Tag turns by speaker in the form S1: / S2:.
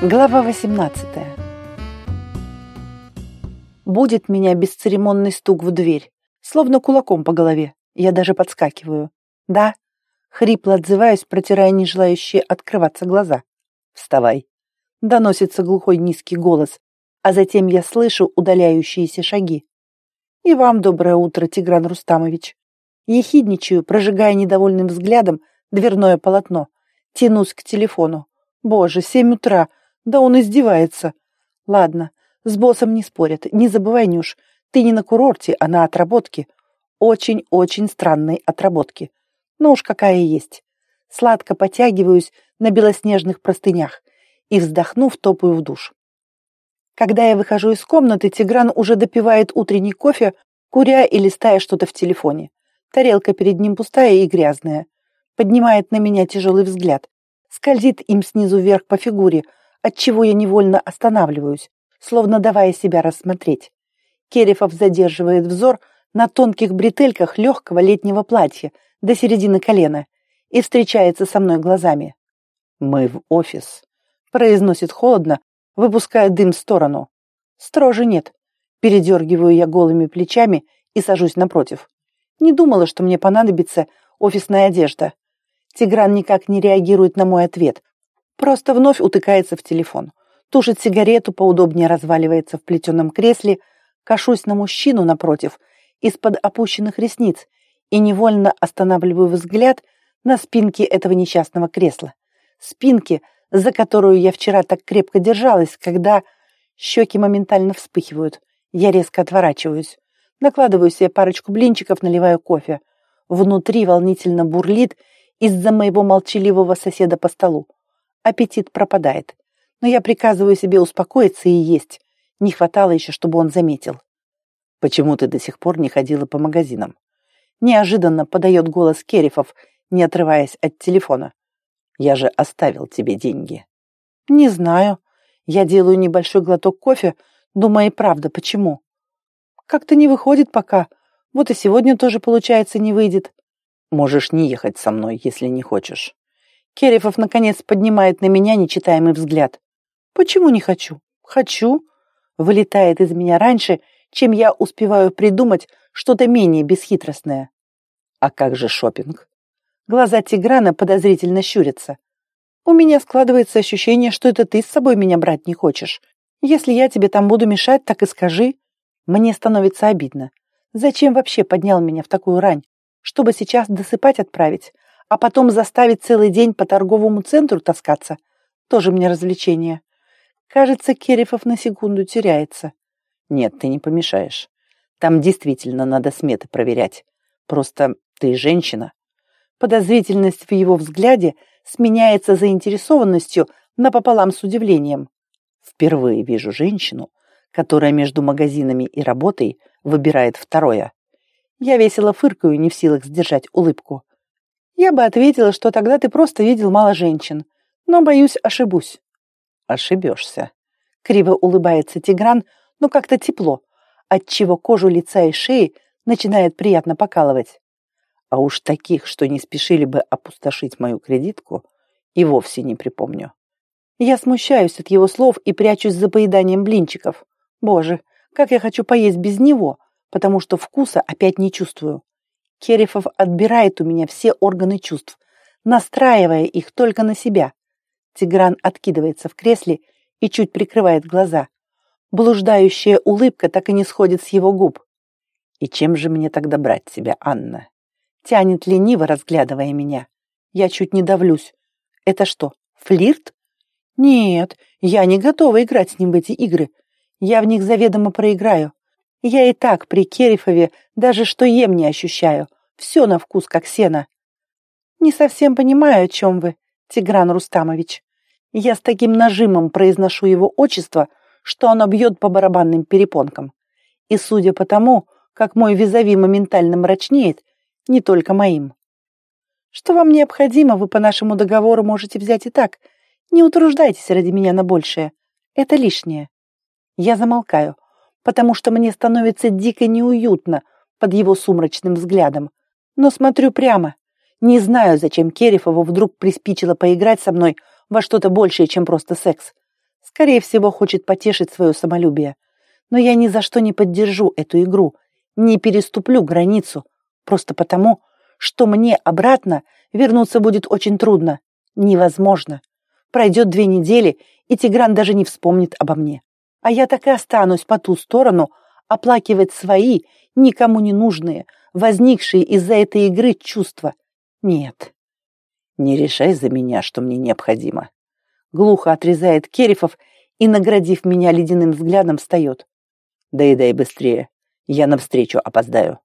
S1: Глава 18 Будет меня бесцеремонный стук в дверь, словно кулаком по голове. Я даже подскакиваю. «Да?» Хрипло отзываюсь, протирая нежелающие открываться глаза. «Вставай!» Доносится глухой низкий голос, а затем я слышу удаляющиеся шаги. «И вам доброе утро, Тигран Рустамович!» Ехидничаю, прожигая недовольным взглядом дверное полотно. Тянусь к телефону. «Боже, семь утра! Да он издевается. Ладно, с боссом не спорят. Не забывай, Нюш, ты не на курорте, а на отработке. Очень-очень странной отработке. Ну уж какая есть. Сладко потягиваюсь на белоснежных простынях и, вздохнув, топаю в душ. Когда я выхожу из комнаты, Тигран уже допивает утренний кофе, куря и листая что-то в телефоне. Тарелка перед ним пустая и грязная. Поднимает на меня тяжелый взгляд. Скользит им снизу вверх по фигуре, отчего я невольно останавливаюсь, словно давая себя рассмотреть. Керефов задерживает взор на тонких бретельках легкого летнего платья до середины колена и встречается со мной глазами. «Мы в офис», — произносит холодно, выпуская дым в сторону. «Строже нет». Передергиваю я голыми плечами и сажусь напротив. Не думала, что мне понадобится офисная одежда. Тигран никак не реагирует на мой ответ, Просто вновь утыкается в телефон. Тушит сигарету, поудобнее разваливается в плетеном кресле, кашусь на мужчину напротив, из-под опущенных ресниц, и невольно останавливаю взгляд на спинке этого несчастного кресла. Спинки, за которую я вчера так крепко держалась, когда щеки моментально вспыхивают. Я резко отворачиваюсь. Накладываю себе парочку блинчиков, наливаю кофе. Внутри волнительно бурлит из-за моего молчаливого соседа по столу аппетит пропадает. Но я приказываю себе успокоиться и есть. Не хватало еще, чтобы он заметил. «Почему ты до сих пор не ходила по магазинам?» Неожиданно подает голос Керифов, не отрываясь от телефона. «Я же оставил тебе деньги». «Не знаю. Я делаю небольшой глоток кофе, думая и правда, почему?» «Как-то не выходит пока. Вот и сегодня тоже, получается, не выйдет». «Можешь не ехать со мной, если не хочешь». Керефов, наконец, поднимает на меня нечитаемый взгляд. «Почему не хочу?» «Хочу». Вылетает из меня раньше, чем я успеваю придумать что-то менее бесхитростное. «А как же шопинг? Глаза Тиграна подозрительно щурятся. «У меня складывается ощущение, что это ты с собой меня брать не хочешь. Если я тебе там буду мешать, так и скажи». Мне становится обидно. Зачем вообще поднял меня в такую рань? Чтобы сейчас досыпать отправить, а потом заставить целый день по торговому центру таскаться. Тоже мне развлечение. Кажется, Керифов на секунду теряется. Нет, ты не помешаешь. Там действительно надо сметы проверять. Просто ты женщина. Подозрительность в его взгляде сменяется заинтересованностью напополам с удивлением. Впервые вижу женщину, которая между магазинами и работой выбирает второе. Я весело фыркаю, не в силах сдержать улыбку. Я бы ответила, что тогда ты просто видел мало женщин. Но, боюсь, ошибусь. Ошибешься. Криво улыбается Тигран, но как-то тепло, отчего кожу лица и шеи начинает приятно покалывать. А уж таких, что не спешили бы опустошить мою кредитку, и вовсе не припомню. Я смущаюсь от его слов и прячусь за поеданием блинчиков. Боже, как я хочу поесть без него, потому что вкуса опять не чувствую. Керефов отбирает у меня все органы чувств, настраивая их только на себя. Тигран откидывается в кресле и чуть прикрывает глаза. Блуждающая улыбка так и не сходит с его губ. «И чем же мне тогда брать тебя, Анна?» Тянет лениво, разглядывая меня. Я чуть не давлюсь. «Это что, флирт?» «Нет, я не готова играть с ним в эти игры. Я в них заведомо проиграю. Я и так при Керифове даже что ем не ощущаю. Все на вкус, как сено. Не совсем понимаю, о чем вы, Тигран Рустамович. Я с таким нажимом произношу его отчество, что оно бьет по барабанным перепонкам. И судя по тому, как мой визави моментально мрачнеет, не только моим. Что вам необходимо, вы по нашему договору можете взять и так. Не утруждайтесь ради меня на большее. Это лишнее. Я замолкаю, потому что мне становится дико неуютно под его сумрачным взглядом. Но смотрю прямо. Не знаю, зачем Керифову вдруг приспичило поиграть со мной во что-то большее, чем просто секс. Скорее всего, хочет потешить свое самолюбие. Но я ни за что не поддержу эту игру, не переступлю границу, просто потому, что мне обратно вернуться будет очень трудно, невозможно. Пройдет две недели, и Тигран даже не вспомнит обо мне. А я так и останусь по ту сторону, оплакивать свои, никому не нужные, возникшие из-за этой игры чувства. Нет.
S2: Не решай за меня, что мне необходимо. Глухо отрезает Керифов и, наградив меня ледяным взглядом, встает. Да и дай быстрее. Я навстречу опоздаю.